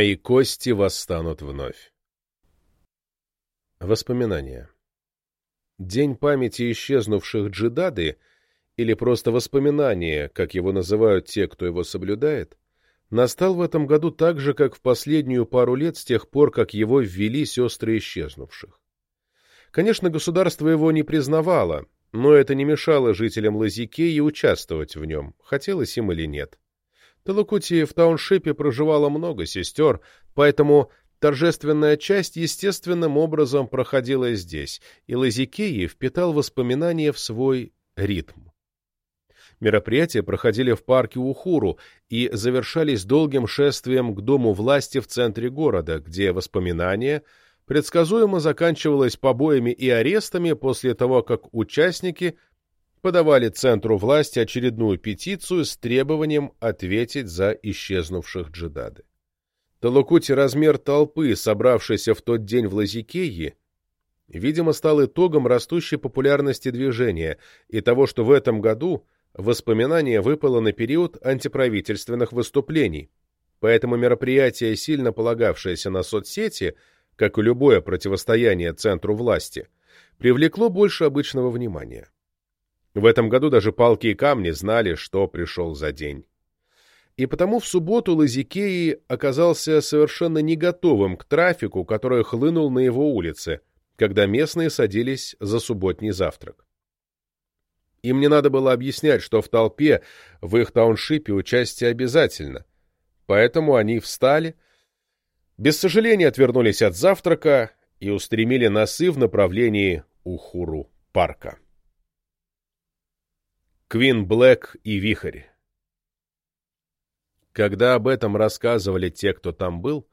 Мои кости восстанут вновь. Воспоминания. День памяти исчезнувших джедады, или просто воспоминания, как его называют те, кто его соблюдает, настал в этом году так же, как в последнюю пару лет с тех пор, как его ввели сестры исчезнувших. Конечно, государство его не признавало, но это не мешало жителям Лазикеи участвовать в нем, хотелось им или нет. Талукути в тауншипе проживало много сестер, поэтому торжественная часть естественным образом проходила здесь, и Лазикеи впитал воспоминания в свой ритм. Мероприятия проходили в парке Ухуру и завершались долгим шествием к Дому власти в центре города, где воспоминания предсказуемо заканчивалось побоями и арестами после того, как участники – подавали центру власти очередную петицию с требованием ответить за исчезнувших джедады. Талукути размер толпы, собравшейся в тот день в Лазикее, видимо, стал итогом растущей популярности движения и того, что в этом году воспоминание выпало на период антиправительственных выступлений, поэтому мероприятие, сильно полагавшееся на соцсети, как и любое противостояние центру власти, привлекло больше обычного внимания. В этом году даже палки и камни знали, что пришел за день. И потому в субботу Лазикеи оказался совершенно не готовым к трафику, который хлынул на его улице, когда местные садились за субботний завтрак. Им не надо было объяснять, что в толпе в их тауншипе участие обязательно, поэтому они встали, без сожаления отвернулись от завтрака и устремили носы в направлении Ухуру парка. Квин Блэк и Вихрь. Когда об этом рассказывали те, кто там был,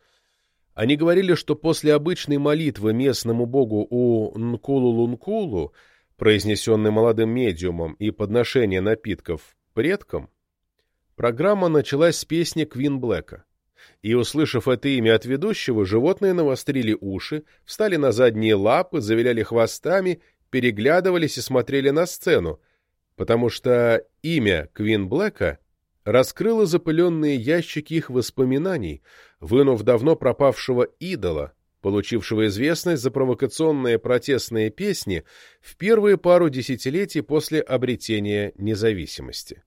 они говорили, что после обычной молитвы местному богу у Нкулу-Лункулу, произнесенной молодым медиумом, и подношения напитков предкам, программа началась с песни Квин Блэка. И, услышав это имя от ведущего, животные навострили уши, встали на задние лапы, завиляли хвостами, переглядывались и смотрели на сцену, потому что имя Квин Блэка раскрыло запыленные ящики их воспоминаний, вынув давно пропавшего идола, получившего известность за провокационные протестные песни в первые пару десятилетий после обретения независимости.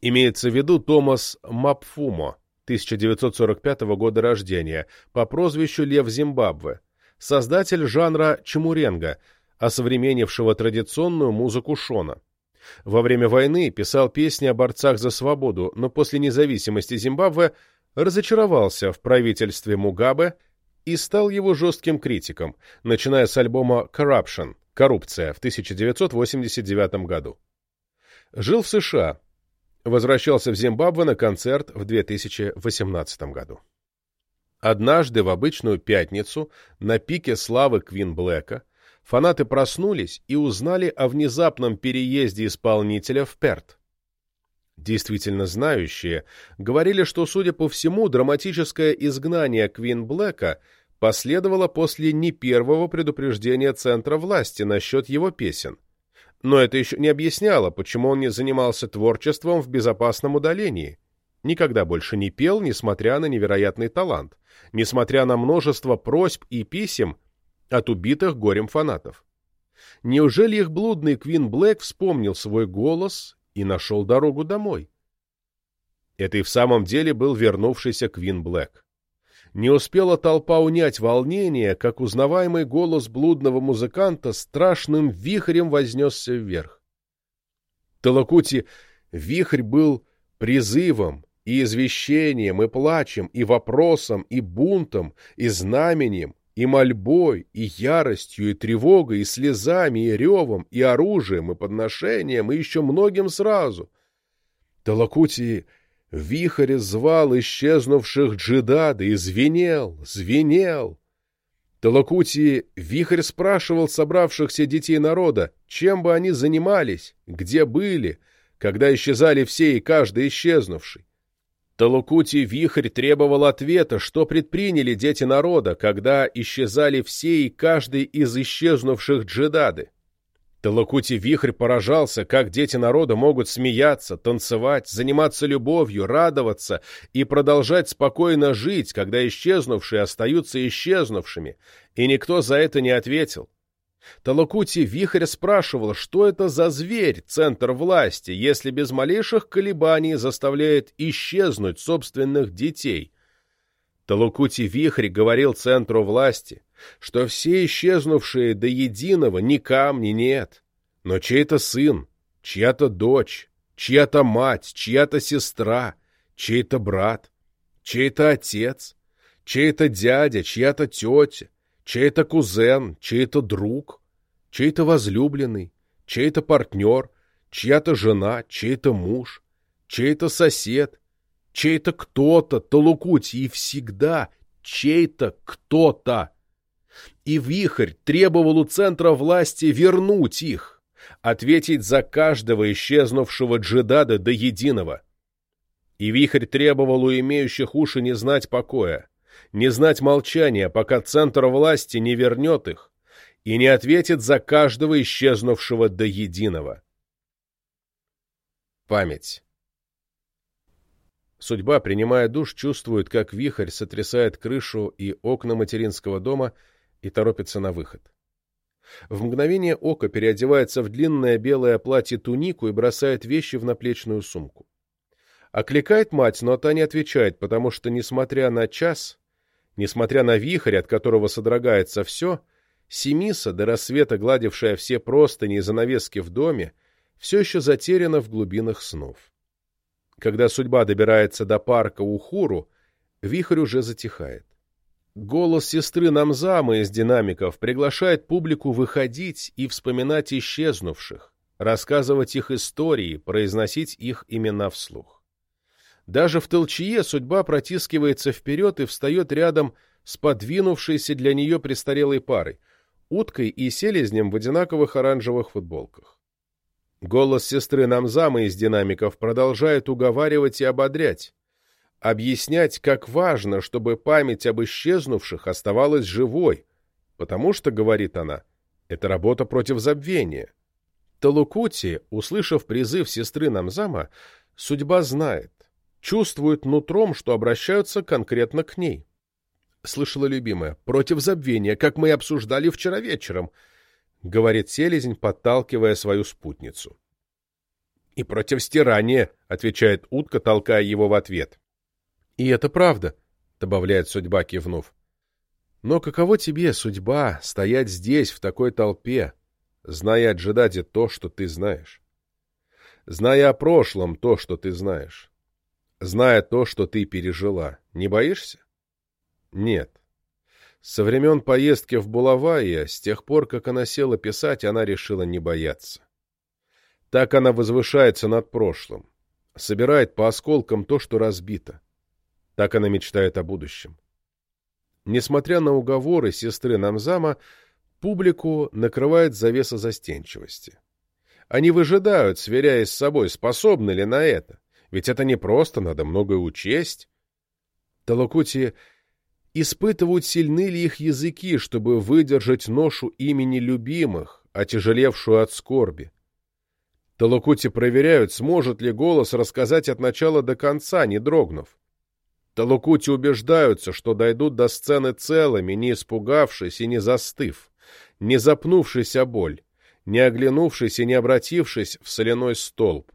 Имеется в виду Томас Мапфумо, 1945 года рождения, по прозвищу Лев Зимбабве, создатель жанра чемуренга, осовременившего традиционную музыку шона. Во время войны писал песни о борцах за свободу, но после независимости Зимбабве разочаровался в правительстве Мугабе и стал его жестким критиком, начиная с альбома «Corruption» — «Коррупция» в 1989 году. Жил в США, возвращался в Зимбабве на концерт в 2018 году. Однажды в обычную пятницу на пике славы Квин Блэка фанаты проснулись и узнали о внезапном переезде исполнителя в Перт. Действительно знающие говорили, что, судя по всему, драматическое изгнание Квин Блэка последовало после не первого предупреждения Центра власти насчет его песен. Но это еще не объясняло, почему он не занимался творчеством в безопасном удалении. Никогда больше не пел, несмотря на невероятный талант, несмотря на множество просьб и писем, от убитых горем фанатов. Неужели их блудный Квин Блэк вспомнил свой голос и нашел дорогу домой? Это и в самом деле был вернувшийся Квин Блэк. Не успела толпа унять волнение, как узнаваемый голос блудного музыканта страшным вихрем вознесся вверх. Талакути вихрь был призывом, и извещением, и плачем, и вопросом, и бунтом, и знаменем, и мольбой, и яростью, и тревогой, и слезами, и ревом, и оружием, и подношением, и еще многим сразу. Талакути вихрь звал исчезнувших джидады и звенел, звенел. Талакути вихрь спрашивал собравшихся детей народа, чем бы они занимались, где были, когда исчезали все и каждый исчезнувший. Талукути Вихрь требовал ответа, что предприняли дети народа, когда исчезали все и каждый из исчезнувших джедады. Талакути Вихрь поражался, как дети народа могут смеяться, танцевать, заниматься любовью, радоваться и продолжать спокойно жить, когда исчезнувшие остаются исчезнувшими, и никто за это не ответил. Талакути Вихрь спрашивал, что это за зверь, центр власти, если без малейших колебаний заставляет исчезнуть собственных детей. Талакути Вихрь говорил центру власти, что все исчезнувшие до единого ни камни нет, но чей-то сын, чья-то дочь, чья-то мать, чья-то сестра, чей-то брат, чей-то отец, чей-то дядя, чья-то тетя, чей-то кузен, чей-то друг, чей-то возлюбленный, чей-то партнер, чья-то жена, чей-то муж, чей-то сосед, чей-то кто-то, Талукути, и всегда чей-то кто-то и Вихрь требовал у центра власти вернуть их, ответить за каждого исчезнувшего джедада до единого. И Вихрь требовал у имеющих уши не знать покоя, не знать молчания, пока центр власти не вернет их и не ответит за каждого исчезнувшего до единого. Память Судьба, принимая душ, чувствует, как вихрь сотрясает крышу и окна материнского дома — и торопится на выход. В мгновение ока переодевается в длинное белое платье-тунику и бросает вещи в наплечную сумку. Окликает мать, но та не отвечает, потому что, несмотря на час, несмотря на вихрь, от которого содрогается все, Семиса, до рассвета гладившая все простыни и занавески в доме, все еще затеряна в глубинах снов. Когда судьба добирается до парка Ухуру, вихрь уже затихает. Голос сестры Намзамы из динамиков приглашает публику выходить и вспоминать исчезнувших, рассказывать их истории, произносить их имена вслух. Даже в толчье судьба протискивается вперед и встает рядом с подвинувшейся для нее престарелой парой, уткой и селезнем в одинаковых оранжевых футболках. Голос сестры Намзамы из динамиков продолжает уговаривать и ободрять объяснять, как важно, чтобы память об исчезнувших оставалась живой, потому что, говорит она, это работа против забвения. Талукути, услышав призыв сестры Намзама, судьба знает, чувствует нутром, что обращаются конкретно к ней. Слышала любимая, против забвения, как мы и обсуждали вчера вечером, говорит селезень, подталкивая свою спутницу. И против стирания, отвечает утка, толкая его в ответ. И это правда, добавляет судьба, кивнув. Но каково тебе, судьба, стоять здесь, в такой толпе, зная о Джедаде то, что ты знаешь? Зная о прошлом то, что ты знаешь. Зная то, что ты пережила, не боишься? Нет. Со времен поездки в Булавайя, с тех пор, как она села писать, она решила не бояться. Так она возвышается над прошлым, собирает по осколкам то, что разбито. Так она мечтает о будущем. Несмотря на уговоры сестры Намзама, публику накрывает завеса застенчивости. Они выжидают, сверяясь с собой, способны ли на это. Ведь это не просто, надо многое учесть. Талакути испытывают, сильны ли их языки, чтобы выдержать ношу имени любимых, отяжелевшую от скорби. Талакути проверяют, сможет ли голос рассказать от начала до конца, не дрогнув. Талукути убеждаются, что дойдут до сцены целыми, не испугавшись и не застыв, не запнувшись о боль, не оглянувшись и не обратившись в соляной столб.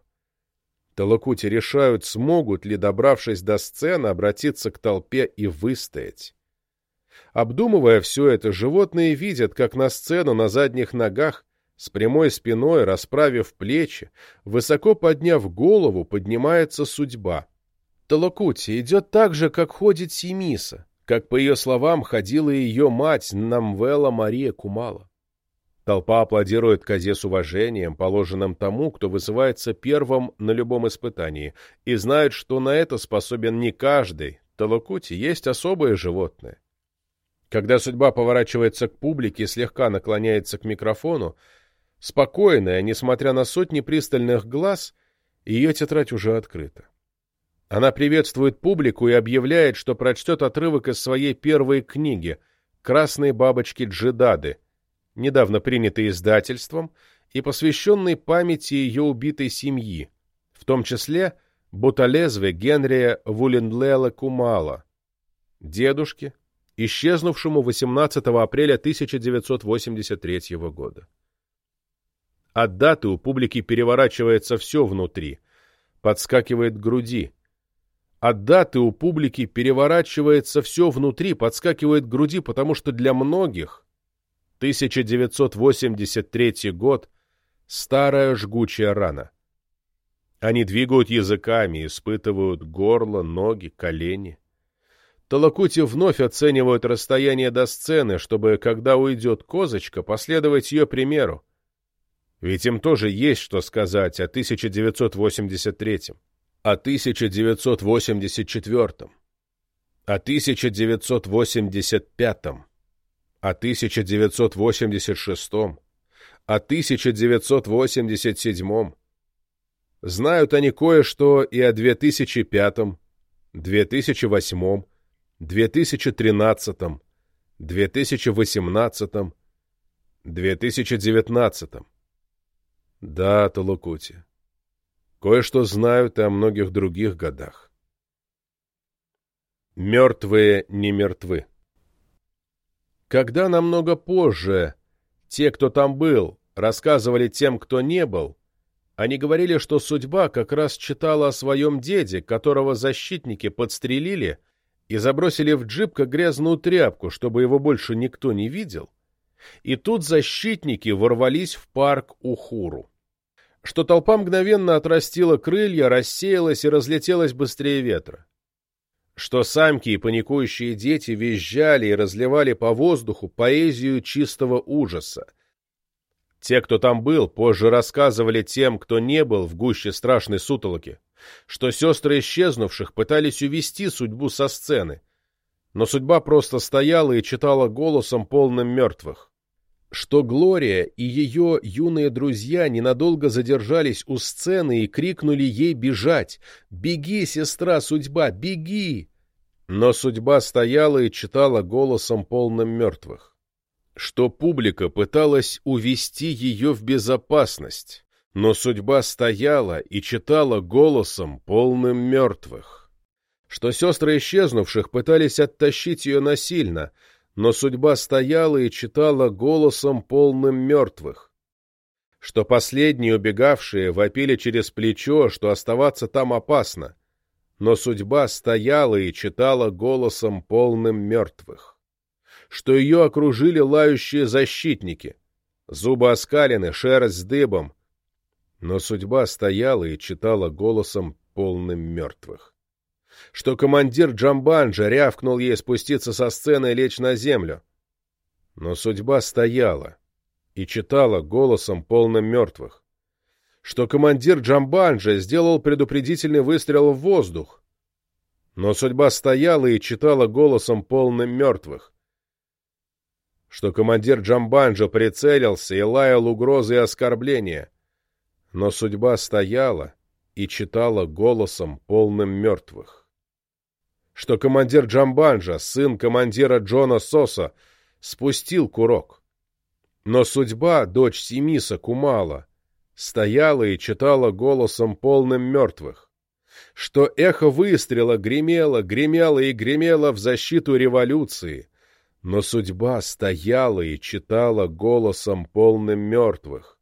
Талакути решают, смогут ли, добравшись до сцены, обратиться к толпе и выстоять. Обдумывая все это, животные видят, как на сцену на задних ногах, с прямой спиной, расправив плечи, высоко подняв голову, поднимается судьба — Талокути идет так же, как ходит Симиса, как, по ее словам, ходила ее мать Намвела Мария Кумала. Толпа аплодирует Козе с уважением, положенным тому, кто вызывается первым на любом испытании, и знает, что на это способен не каждый. Талокути есть особое животное. Когда судьба поворачивается к публике и слегка наклоняется к микрофону, спокойная, несмотря на сотни пристальных глаз, ее тетрадь уже открыта. Она приветствует публику и объявляет, что прочтет отрывок из своей первой книги «Красные бабочки Джедады», недавно принятой издательством и посвященный памяти ее убитой семьи, в том числе Буталезве Генрия Вулендлела Кумала, дедушке, исчезнувшему 18 апреля 1983 года. От даты у публики переворачивается все внутри, подскакивает к груди. От даты у публики переворачивается все внутри, подскакивает к груди, потому что для многих 1983 год – старая жгучая рана. Они двигают языками, испытывают горло, ноги, колени. Толокути вновь оценивают расстояние до сцены, чтобы, когда уйдет козочка, последовать ее примеру. Ведь им тоже есть что сказать о 1983, о 1984, о 1985, о 1986, о 1987. Знают они кое-что и о 2005, 2008, 2013, 2018, 2019. Да, Толокути. Кое-что знают и о многих других годах. Мертвые не мертвы. Когда намного позже те, кто там был, рассказывали тем, кто не был, они говорили, что судьба как раз читала о своем деде, которого защитники подстрелили и забросили в джип грязную тряпку, чтобы его больше никто не видел, и тут защитники ворвались в парк Ухуру что толпа мгновенно отрастила крылья, рассеялась и разлетелась быстрее ветра. Что самки и паникующие дети визжали и разливали по воздуху поэзию чистого ужаса. Те, кто там был, позже рассказывали тем, кто не был в гуще страшной сутолоки, что сестры исчезнувших пытались увести судьбу со сцены, но судьба просто стояла и читала голосом полным мертвых что Глория и ее юные друзья ненадолго задержались у сцены и крикнули ей бежать. «Беги, сестра, судьба, беги!» Но судьба стояла и читала голосом полным мертвых. Что публика пыталась увести ее в безопасность, но судьба стояла и читала голосом полным мертвых. Что сестры исчезнувших пытались оттащить ее насильно — но судьба стояла и читала голосом полным мертвых. Что последние убегавшие вопили через плечо, что оставаться там опасно, но судьба стояла и читала голосом полным мертвых. Что ее окружили лающие защитники, зубы оскалены, шерсть с дыбом, но судьба стояла и читала голосом полным мертвых что командир Джамбанджа рявкнул ей спуститься со сцены и лечь на землю. Но судьба стояла и читала голосом полным мертвых. Что командир Джамбанджа сделал предупредительный выстрел в воздух. Но судьба стояла и читала голосом полным мертвых. Что командир Джамбанджа прицелился и лаял угрозы и оскорбления. Но судьба стояла и читала голосом полным мертвых что командир Джамбанджа, сын командира Джона Соса, спустил курок. Но судьба, дочь Семиса Кумала, стояла и читала голосом полным мертвых, что эхо выстрела гремело, гремело и гремело в защиту революции, но судьба стояла и читала голосом полным мертвых,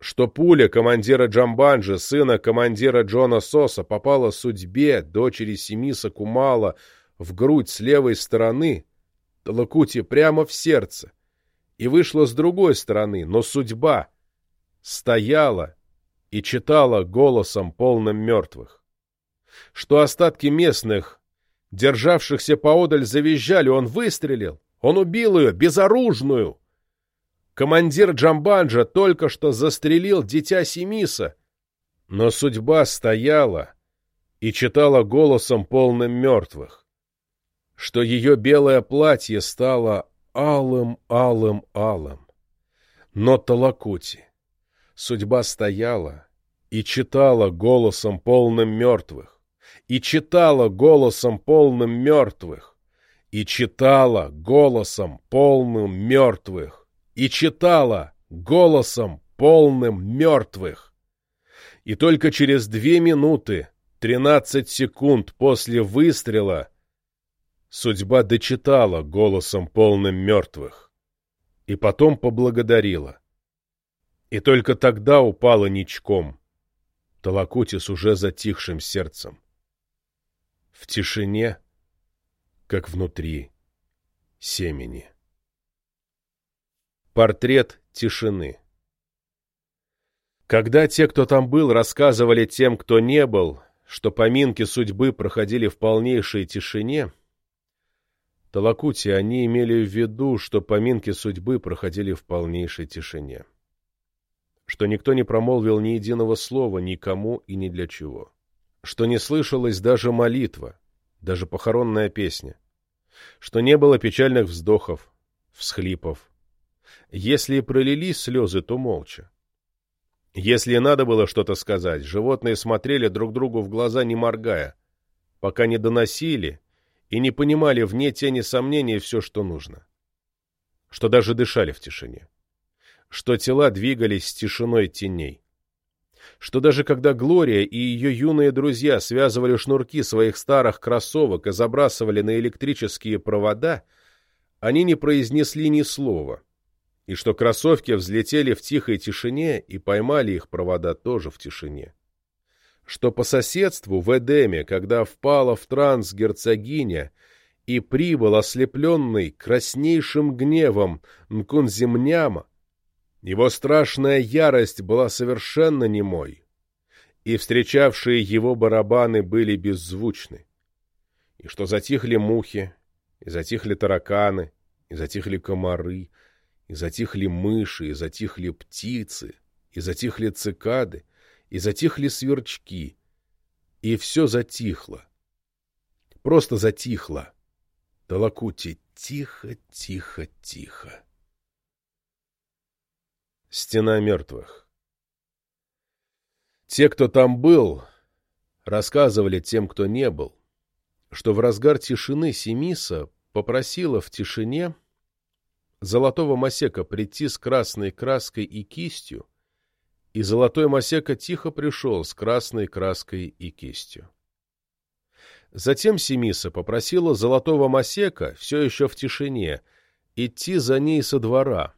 что пуля командира Джамбанджи, сына командира Джона Соса, попала судьбе дочери Семиса Кумала в грудь с левой стороны, Талакути прямо в сердце, и вышла с другой стороны, но судьба стояла и читала голосом полным мертвых. Что остатки местных, державшихся поодаль, завизжали, он выстрелил, он убил ее, безоружную, Командир Джамбанджа только что застрелил дитя Семиса. Но судьба стояла и читала голосом полным мертвых, что ее белое платье стало алым, алым, алым. Но Талакути судьба стояла и читала голосом полным мертвых, и читала голосом полным мертвых, и читала голосом полным мертвых и читала голосом, полным мертвых. И только через две минуты, тринадцать секунд после выстрела, судьба дочитала голосом полным мертвых и потом поблагодарила. И только тогда упала ничком, Толокути уже затихшим сердцем. В тишине, как внутри семени. Портрет тишины Когда те, кто там был, рассказывали тем, кто не был, что поминки судьбы проходили в полнейшей тишине, Толокути они имели в виду, что поминки судьбы проходили в полнейшей тишине что никто не промолвил ни единого слова никому и ни для чего, что не слышалась даже молитва, даже похоронная песня, что не было печальных вздохов, всхлипов. Если и пролились слезы, то молча. Если надо было что-то сказать, животные смотрели друг другу в глаза, не моргая, пока не доносили и не понимали вне тени сомнений все, что нужно. Что даже дышали в тишине что тела двигались с тишиной теней. Что даже когда Глория и ее юные друзья связывали шнурки своих старых кроссовок и забрасывали на электрические провода, они не произнесли ни слова, и что кроссовки взлетели в тихой тишине и поймали их провода тоже в тишине. Что по соседству в Эдеме, когда впала в транс герцогиня и прибыл ослепленный краснейшим гневом Нкунзимняма, его страшная ярость была совершенно немой, и встречавшие его барабаны были беззвучны, и что затихли мухи, и затихли тараканы, и затихли комары, и затихли мыши, и затихли птицы, и затихли цикады, и затихли сверчки, и все затихло. Просто затихло. Толокути тихо, тихо, тихо. Стена мертвых. Те, кто там был, рассказывали тем, кто не был, что в разгар тишины Семиса попросила в тишине золотого масека прийти с красной краской и кистью, и золотой масека тихо пришел с красной краской и кистью. Затем Семиса попросила золотого масека, все еще в тишине, идти за ней со двора —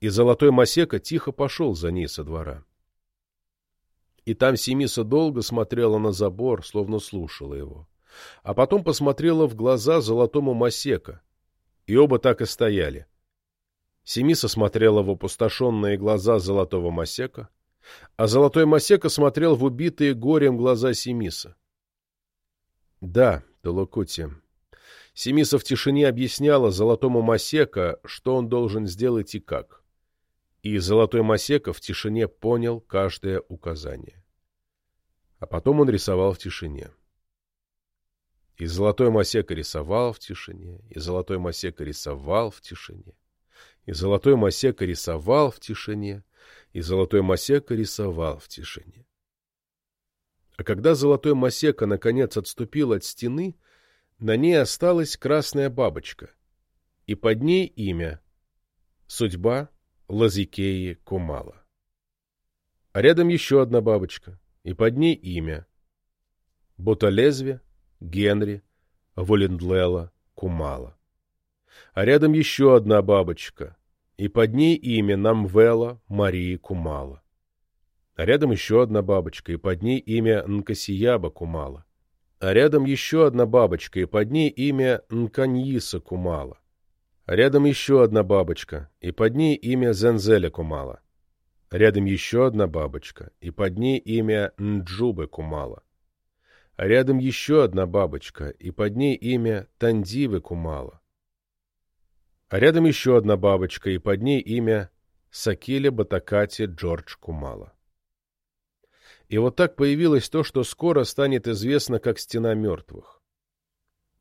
и золотой Масека тихо пошел за ней со двора. И там Семиса долго смотрела на забор, словно слушала его. А потом посмотрела в глаза золотому Масека, и оба так и стояли. Семиса смотрела в опустошенные глаза золотого Масека, а золотой Масека смотрел в убитые горем глаза Семиса. Да, Толокути. Семиса в тишине объясняла золотому Масека, что он должен сделать и как и Золотой Масека в тишине понял каждое указание. А потом он рисовал в тишине. И Золотой Масека рисовал в тишине, и Золотой Масека рисовал в тишине, и Золотой Масека рисовал в тишине, и Золотой Масека рисовал в тишине. А когда Золотой Масека наконец отступил от стены, на ней осталась красная бабочка, и под ней имя — Судьба Лазикеи Кумала. А рядом еще одна бабочка, и под ней имя. Ботолезве Генри Волендлела Кумала. А рядом еще одна бабочка, и под ней имя Намвела Марии Кумала. А рядом еще одна бабочка, и под ней имя Нкасияба Кумала. А рядом еще одна бабочка, и под ней имя Нканьиса Кумала. Рядом еще одна бабочка, и под ней имя Зензеля Кумала. Рядом еще одна бабочка, и под ней имя Нджубы Кумала. Рядом еще одна бабочка, и под ней имя Тандивы Кумала. А рядом еще одна бабочка, и под ней имя Сакиля Батакати Джордж Кумала. И вот так появилось то, что скоро станет известно как «Стена мертвых».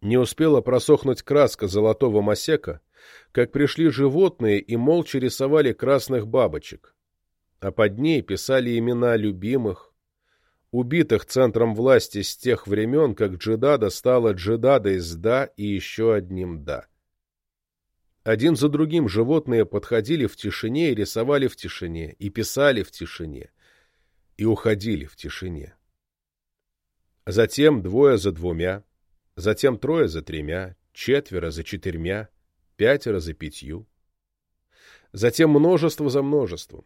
Не успела просохнуть краска золотого масека, как пришли животные и молча рисовали красных бабочек, а под ней писали имена любимых, убитых центром власти с тех времен, как Джидада стала Джидадой с «да» и еще одним «да». Один за другим животные подходили в тишине и рисовали в тишине, и писали в тишине, и уходили в тишине. Затем двое за двумя, затем трое за тремя, четверо за четырьмя, пятеро за пятью. Затем множество за множеством.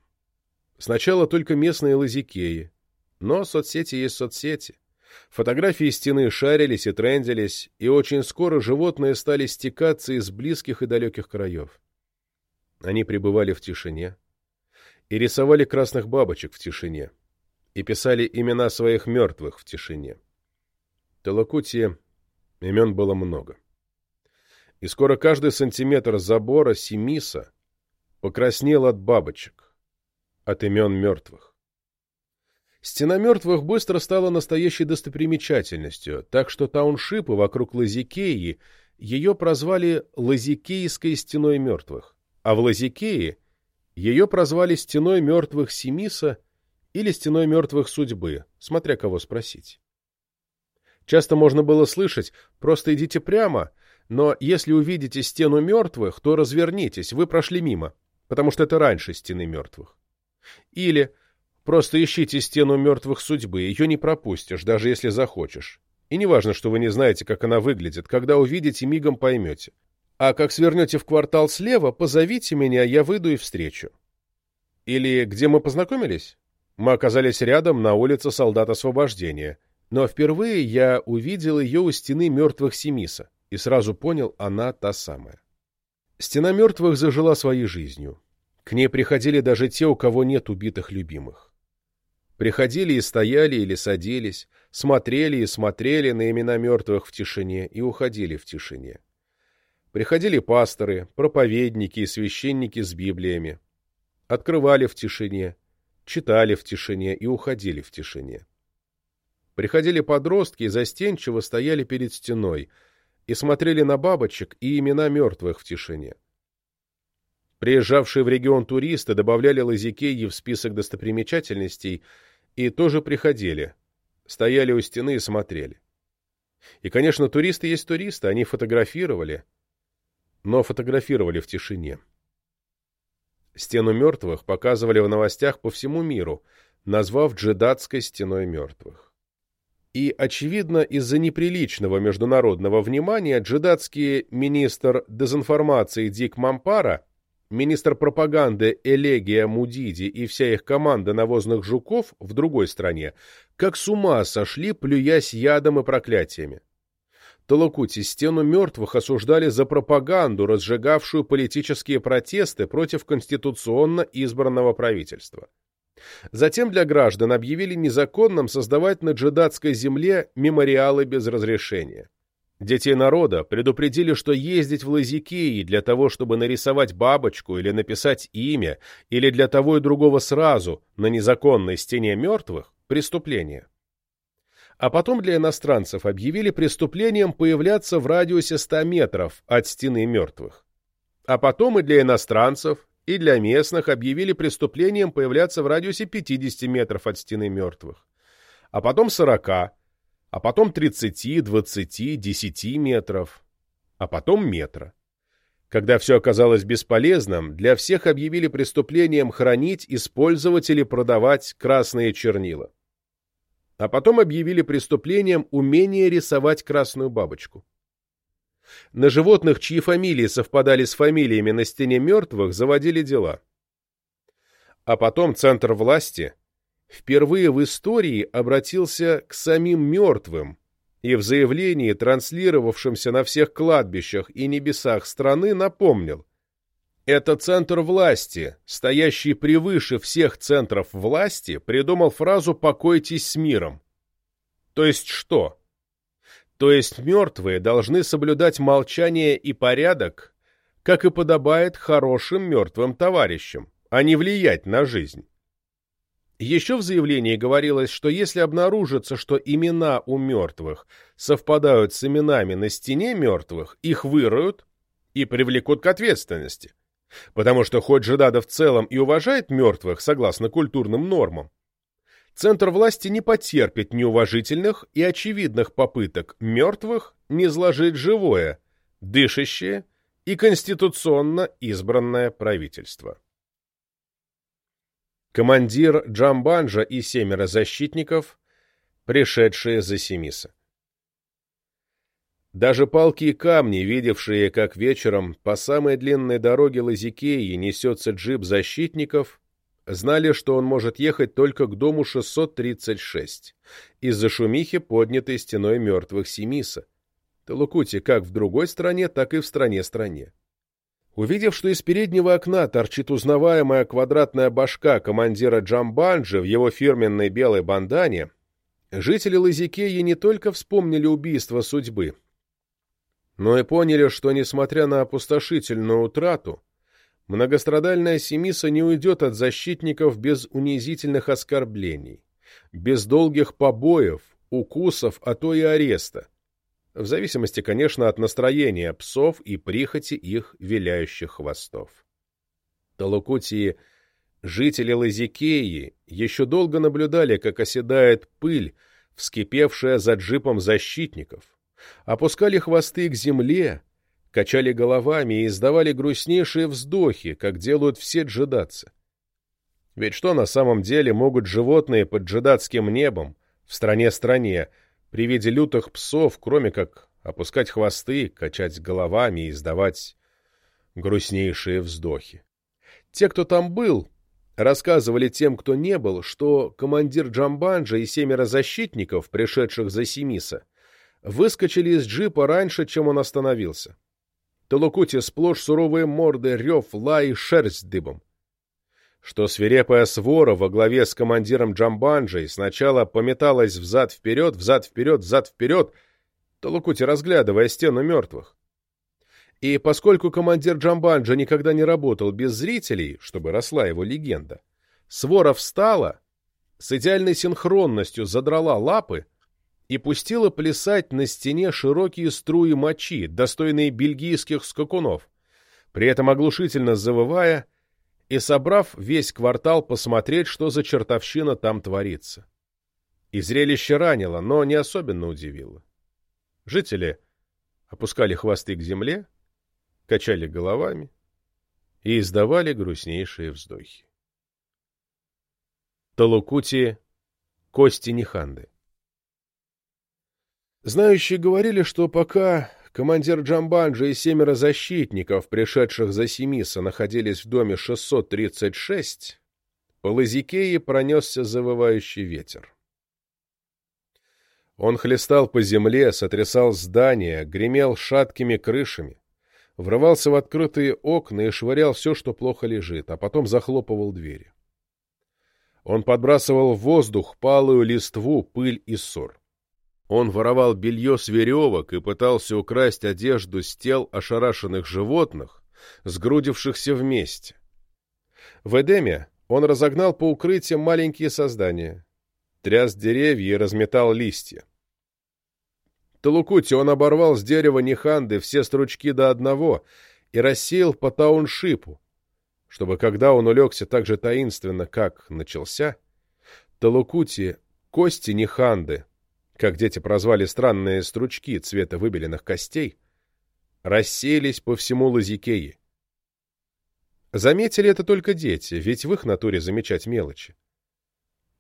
Сначала только местные лазикеи, но соцсети есть соцсети. Фотографии стены шарились и трендились, и очень скоро животные стали стекаться из близких и далеких краев. Они пребывали в тишине и рисовали красных бабочек в тишине, и писали имена своих мертвых в тишине. В Талакутии имен было много. И скоро каждый сантиметр забора Семиса покраснел от бабочек, от имен мертвых. Стена мертвых быстро стала настоящей достопримечательностью, так что тауншипы вокруг Лазикеи ее прозвали Лазикейской стеной мертвых, а в Лазикее ее прозвали Стеной мертвых Семиса или Стеной мертвых Судьбы, смотря кого спросить. Часто можно было слышать «просто идите прямо», но если увидите стену мертвых, то развернитесь, вы прошли мимо, потому что это раньше стены мертвых. Или Просто ищите стену мертвых судьбы, ее не пропустишь, даже если захочешь. И не важно, что вы не знаете, как она выглядит, когда увидите, мигом поймете. А как свернете в квартал слева, позовите меня, я выйду и встречу. Или где мы познакомились? Мы оказались рядом на улице Солдат Освобождения. Но впервые я увидел ее у стены мертвых Семиса и сразу понял, она та самая. Стена мертвых зажила своей жизнью. К ней приходили даже те, у кого нет убитых любимых. Приходили и стояли или садились, смотрели и смотрели на имена мертвых в тишине и уходили в тишине. Приходили пасторы, проповедники и священники с Библиями. Открывали в тишине, читали в тишине и уходили в тишине. Приходили подростки и застенчиво стояли перед стеной и смотрели на бабочек и имена мертвых в тишине. Приезжавшие в регион туристы добавляли Лазикеи в список достопримечательностей – и тоже приходили, стояли у стены и смотрели. И, конечно, туристы есть туристы, они фотографировали, но фотографировали в тишине. Стену мертвых показывали в новостях по всему миру, назвав джедатской стеной мертвых. И, очевидно, из-за неприличного международного внимания джедатский министр дезинформации Дик Мампара министр пропаганды Элегия Мудиди и вся их команда навозных жуков в другой стране как с ума сошли, плюясь ядом и проклятиями. Толокути стену мертвых осуждали за пропаганду, разжигавшую политические протесты против конституционно избранного правительства. Затем для граждан объявили незаконным создавать на джедатской земле мемориалы без разрешения. Детей народа предупредили, что ездить в Лазикеи для того, чтобы нарисовать бабочку или написать имя, или для того и другого сразу на незаконной стене мертвых – преступление. А потом для иностранцев объявили преступлением появляться в радиусе 100 метров от стены мертвых. А потом и для иностранцев, и для местных объявили преступлением появляться в радиусе 50 метров от стены мертвых. А потом 40 а потом 30, 20, 10 метров, а потом метра. Когда все оказалось бесполезным, для всех объявили преступлением хранить, использовать или продавать красные чернила. А потом объявили преступлением умение рисовать красную бабочку. На животных, чьи фамилии совпадали с фамилиями на стене мертвых, заводили дела. А потом центр власти впервые в истории обратился к самим мертвым и в заявлении, транслировавшемся на всех кладбищах и небесах страны, напомнил. Это центр власти, стоящий превыше всех центров власти, придумал фразу «покойтесь с миром». То есть что? То есть мертвые должны соблюдать молчание и порядок, как и подобает хорошим мертвым товарищам, а не влиять на жизнь. Еще в заявлении говорилось, что если обнаружится, что имена у мертвых совпадают с именами на стене мертвых, их выроют и привлекут к ответственности. Потому что хоть Жидада в целом и уважает мертвых согласно культурным нормам, Центр власти не потерпит неуважительных и очевидных попыток мертвых не сложить живое, дышащее и конституционно избранное правительство. Командир Джамбанжа и семеро защитников, пришедшие за Семиса. Даже палки и камни, видевшие, как вечером по самой длинной дороге Лазикеи несется джип защитников, знали, что он может ехать только к дому 636, из-за шумихи, поднятой стеной мертвых Семиса. Талукути как в другой стране, так и в стране-стране. Увидев, что из переднего окна торчит узнаваемая квадратная башка командира Джамбанджи в его фирменной белой бандане, жители Лазикеи не только вспомнили убийство судьбы, но и поняли, что, несмотря на опустошительную утрату, многострадальная Семиса не уйдет от защитников без унизительных оскорблений, без долгих побоев, укусов, а то и ареста, в зависимости, конечно, от настроения псов и прихоти их виляющих хвостов. Талукутии жители Лазикеи еще долго наблюдали, как оседает пыль, вскипевшая за джипом защитников, опускали хвосты к земле, качали головами и издавали грустнейшие вздохи, как делают все джедацы. Ведь что на самом деле могут животные под джедатским небом, в стране-стране, при виде лютых псов, кроме как опускать хвосты, качать головами и издавать грустнейшие вздохи? Те, кто там был, рассказывали тем, кто не был, что командир Джамбанджа и семеро защитников, пришедших за Семиса, выскочили из джипа раньше, чем он остановился. Талукути сплошь суровые морды, рев, лай и шерсть дыбом. Что свирепая свора во главе с командиром Джамбанджей сначала пометалась взад-вперед, взад-вперед, взад-вперед, Талукути разглядывая стену мертвых. И поскольку командир Джамбанджа никогда не работал без зрителей, чтобы росла его легенда, свора встала, с идеальной синхронностью задрала лапы и пустила плясать на стене широкие струи мочи, достойные бельгийских скакунов, при этом оглушительно завывая и собрав весь квартал посмотреть, что за чертовщина там творится. И зрелище ранило, но не особенно удивило. Жители опускали хвосты к земле, качали головами и издавали грустнейшие вздохи. Талукути Кости Ниханды Знающие говорили, что пока командир Джамбанджа и семеро защитников, пришедших за Семиса, находились в доме 636, по Лазикее пронесся завывающий ветер. Он хлестал по земле, сотрясал здания, гремел шаткими крышами, врывался в открытые окна и швырял все, что плохо лежит, а потом захлопывал двери. Он подбрасывал в воздух палую листву, пыль и ссор. Он воровал белье с веревок и пытался украсть одежду с тел ошарашенных животных, сгрудившихся вместе. В Эдеме он разогнал по укрытиям маленькие создания, тряс деревья и разметал листья. Талукути он оборвал с дерева Ниханды все стручки до одного и рассеял по тауншипу, чтобы, когда он улегся так же таинственно, как начался, Талукути кости Ниханды как дети прозвали странные стручки цвета выбеленных костей, рассеялись по всему Лазикеи. Заметили это только дети, ведь в их натуре замечать мелочи.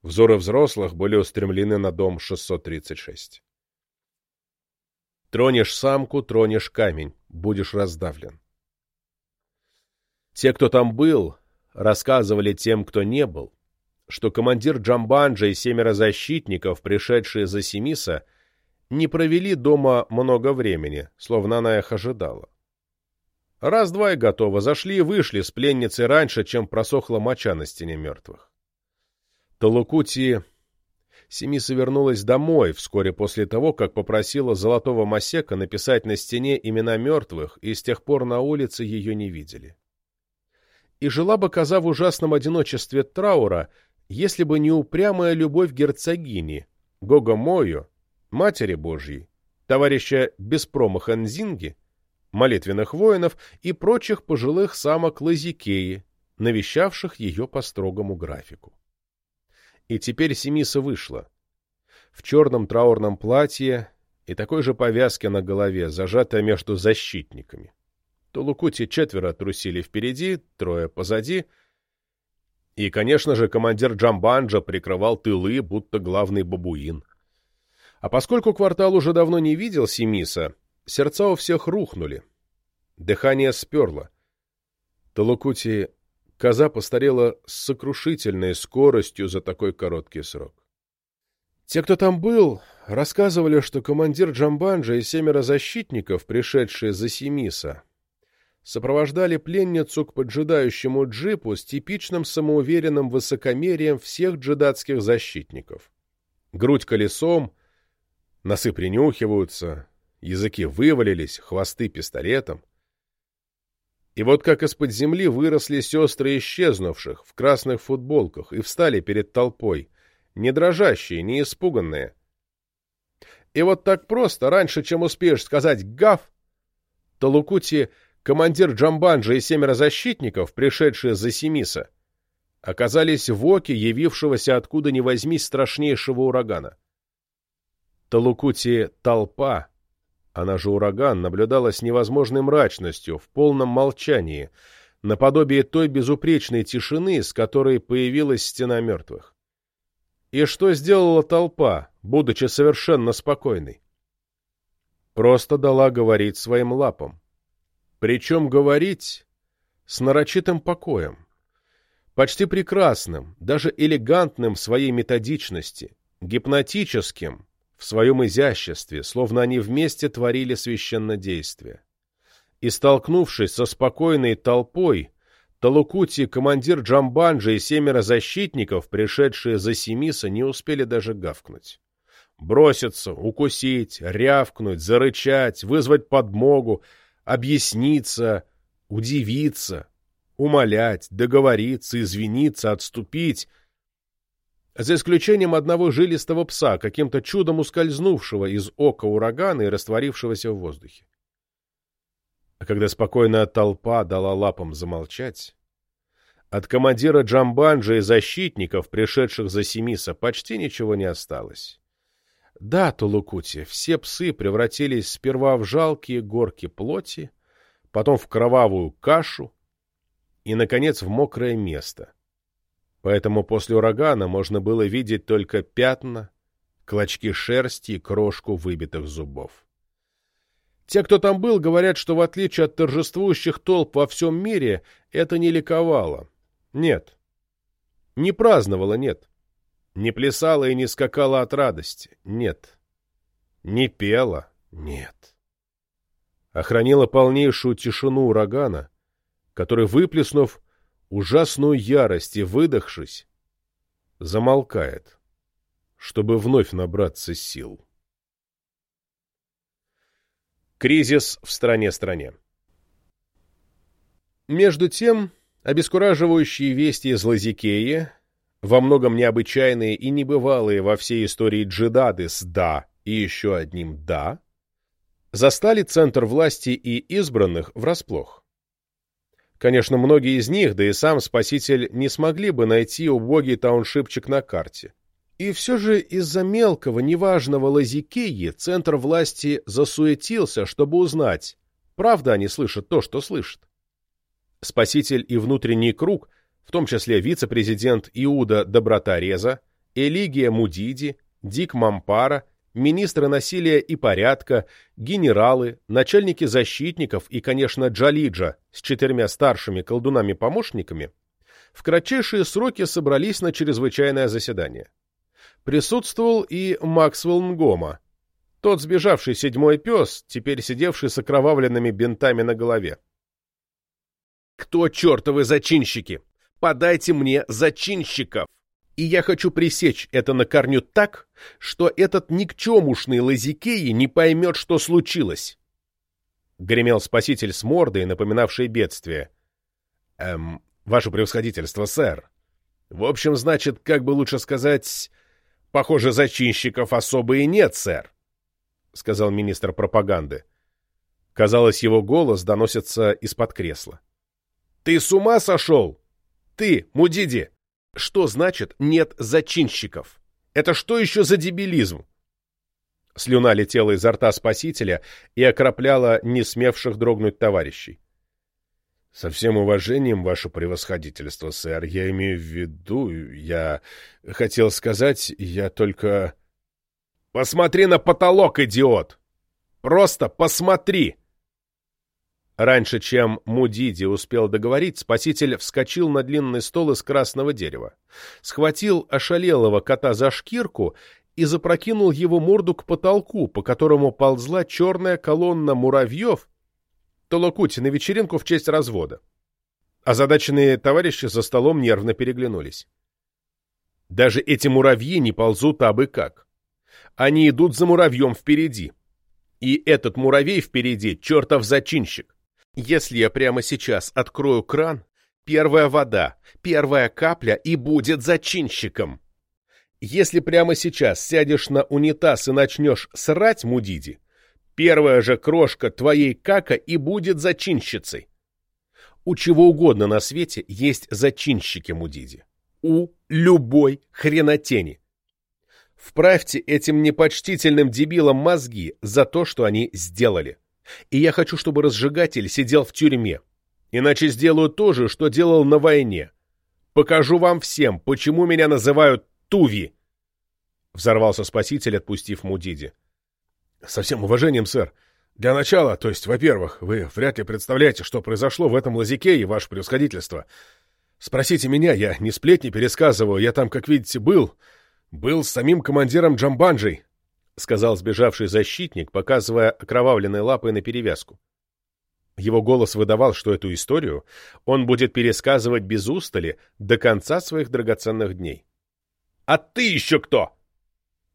Взоры взрослых были устремлены на дом 636. Тронешь самку, тронешь камень, будешь раздавлен. Те, кто там был, рассказывали тем, кто не был, что командир Джамбанджа и семеро защитников, пришедшие за Семиса, не провели дома много времени, словно она их ожидала. Раз-два и готово, зашли и вышли с пленницей раньше, чем просохла моча на стене мертвых. Талукути Семиса вернулась домой вскоре после того, как попросила Золотого Масека написать на стене имена мертвых, и с тех пор на улице ее не видели. И жила бы коза в ужасном одиночестве траура, если бы не упрямая любовь герцогини, Гогомою, Матери Божьей, товарища Беспромаха Нзинги, молитвенных воинов и прочих пожилых самок Лазикеи, навещавших ее по строгому графику. И теперь Семиса вышла. В черном траурном платье и такой же повязке на голове, зажатая между защитниками. Толукути четверо трусили впереди, трое позади. И, конечно же, командир Джамбанджа прикрывал тылы, будто главный бабуин. А поскольку квартал уже давно не видел Семиса, сердца у всех рухнули. Дыхание сперло. Толукути коза постарела с сокрушительной скоростью за такой короткий срок. Те, кто там был, рассказывали, что командир Джамбанджа и семеро защитников, пришедшие за Семиса, сопровождали пленницу к поджидающему джипу с типичным самоуверенным высокомерием всех джедатских защитников. Грудь колесом, носы принюхиваются, языки вывалились, хвосты пистолетом. И вот как из-под земли выросли сестры исчезнувших в красных футболках и встали перед толпой, не дрожащие, не испуганные. И вот так просто, раньше, чем успеешь сказать «гав», Талукути командир Джамбанджа и семеро защитников, пришедшие за Семиса, оказались в оке явившегося откуда ни возьмись страшнейшего урагана. Талукути толпа, она же ураган, наблюдала с невозможной мрачностью, в полном молчании, наподобие той безупречной тишины, с которой появилась стена мертвых. И что сделала толпа, будучи совершенно спокойной? Просто дала говорить своим лапам. Причем говорить с нарочитым покоем, почти прекрасным, даже элегантным в своей методичности, гипнотическим в своем изяществе, словно они вместе творили священнодействие. И, столкнувшись со спокойной толпой, Талукути, командир Джамбанджа и семеро защитников, пришедшие за Семиса, не успели даже гавкнуть. Броситься, укусить, рявкнуть, зарычать, вызвать подмогу — объясниться, удивиться, умолять, договориться, извиниться, отступить. За исключением одного жилистого пса, каким-то чудом ускользнувшего из ока урагана и растворившегося в воздухе. А когда спокойная толпа дала лапам замолчать, от командира Джамбанджа и защитников, пришедших за Семиса, почти ничего не осталось. Да, Тулукути, все псы превратились сперва в жалкие горки плоти, потом в кровавую кашу и, наконец, в мокрое место. Поэтому после урагана можно было видеть только пятна, клочки шерсти и крошку выбитых зубов. Те, кто там был, говорят, что в отличие от торжествующих толп во всем мире, это не ликовало. Нет. Не праздновало, нет. Не плясала и не скакала от радости. Нет. Не пела. Нет. Охранила полнейшую тишину урагана, который, выплеснув ужасную ярость и выдохшись, замолкает, чтобы вновь набраться сил. Кризис в стране-стране Между тем, обескураживающие вести из Лазикеи во многом необычайные и небывалые во всей истории джедады с «да» и еще одним «да», застали центр власти и избранных врасплох. Конечно, многие из них, да и сам Спаситель, не смогли бы найти убогий тауншипчик на карте. И все же из-за мелкого, неважного лазикеи центр власти засуетился, чтобы узнать, правда они слышат то, что слышат. Спаситель и внутренний круг – в том числе вице-президент Иуда Добротореза, Элигия Мудиди, Дик Мампара, министры насилия и порядка, генералы, начальники защитников и, конечно, Джалиджа с четырьмя старшими колдунами-помощниками в кратчайшие сроки собрались на чрезвычайное заседание. Присутствовал и Максвелл Нгома, тот сбежавший седьмой пес, теперь сидевший с окровавленными бинтами на голове. «Кто чертовы зачинщики?» Подайте мне зачинщиков. И я хочу пресечь это на корню так, что этот никчемушный Лазикеи не поймет, что случилось. Гремел спаситель с мордой, напоминавшей бедствие. Эм, ваше превосходительство, сэр. В общем, значит, как бы лучше сказать, похоже, зачинщиков особо и нет, сэр, сказал министр пропаганды. Казалось, его голос доносится из-под кресла. Ты с ума сошел? Ты, Мудиди! Что значит «нет зачинщиков»? Это что еще за дебилизм? Слюна летела изо рта спасителя и окропляла не смевших дрогнуть товарищей. Со всем уважением, ваше превосходительство, сэр, я имею в виду, я хотел сказать, я только... Посмотри на потолок, идиот! Просто посмотри! Раньше, чем Мудиди успел договорить, спаситель вскочил на длинный стол из красного дерева, схватил ошалелого кота за шкирку и запрокинул его морду к потолку, по которому ползла черная колонна муравьев, Толокути на вечеринку в честь развода. Озадаченные товарищи за столом нервно переглянулись. Даже эти муравьи не ползут абы как. Они идут за муравьем впереди. И этот муравей впереди — чертов зачинщик. Если я прямо сейчас открою кран, первая вода, первая капля и будет зачинщиком. Если прямо сейчас сядешь на унитаз и начнешь срать, Мудиди, первая же крошка твоей кака и будет зачинщицей. У чего угодно на свете есть зачинщики, Мудиди. У любой хренотени. Вправьте этим непочтительным дебилам мозги за то, что они сделали. И я хочу, чтобы разжигатель сидел в тюрьме. Иначе сделаю то же, что делал на войне. Покажу вам всем, почему меня называют Туви!» Взорвался спаситель, отпустив Мудиди. «Со всем уважением, сэр. Для начала, то есть, во-первых, вы вряд ли представляете, что произошло в этом лазике и ваше превосходительство. Спросите меня, я не сплетни пересказываю, я там, как видите, был. Был с самим командиром Джамбанджей. — сказал сбежавший защитник, показывая окровавленной лапой на перевязку. Его голос выдавал, что эту историю он будет пересказывать без устали до конца своих драгоценных дней. «А ты еще кто?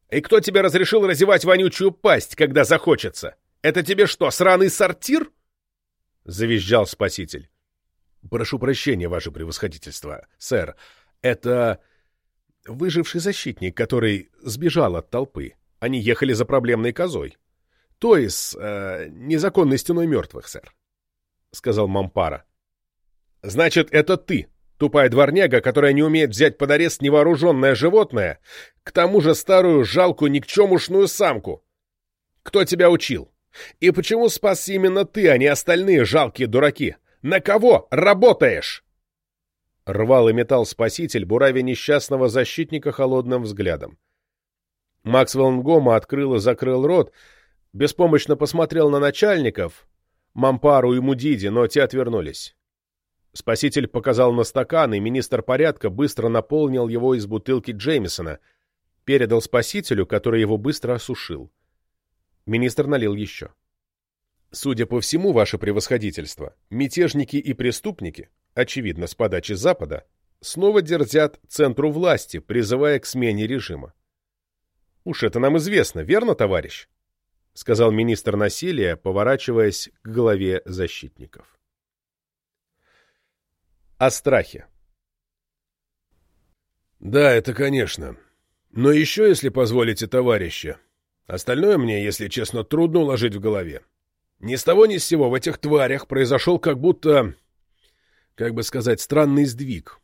И кто тебе разрешил разевать вонючую пасть, когда захочется? Это тебе что, сраный сортир?» — завизжал спаситель. «Прошу прощения, ваше превосходительство, сэр. Это выживший защитник, который сбежал от толпы. Они ехали за проблемной козой. То есть, э, незаконной стеной мертвых, сэр, — сказал Мампара. — Значит, это ты, тупая дворняга, которая не умеет взять под арест невооруженное животное, к тому же старую жалкую никчемушную самку. Кто тебя учил? И почему спас именно ты, а не остальные жалкие дураки? На кого работаешь? Рвал и металл спаситель, буравя несчастного защитника холодным взглядом. Максвелл Нгома открыл и закрыл рот, беспомощно посмотрел на начальников, Мампару и Мудиди, но те отвернулись. Спаситель показал на стакан, и министр порядка быстро наполнил его из бутылки Джеймисона, передал спасителю, который его быстро осушил. Министр налил еще. Судя по всему, ваше превосходительство, мятежники и преступники, очевидно, с подачи Запада, снова дерзят центру власти, призывая к смене режима. Уж это нам известно, верно, товарищ? — сказал министр насилия, поворачиваясь к голове защитников. О страхе. Да, это конечно. Но еще, если позволите, товарищи, остальное мне, если честно, трудно уложить в голове. Ни с того ни с сего в этих тварях произошел как будто, как бы сказать, странный сдвиг.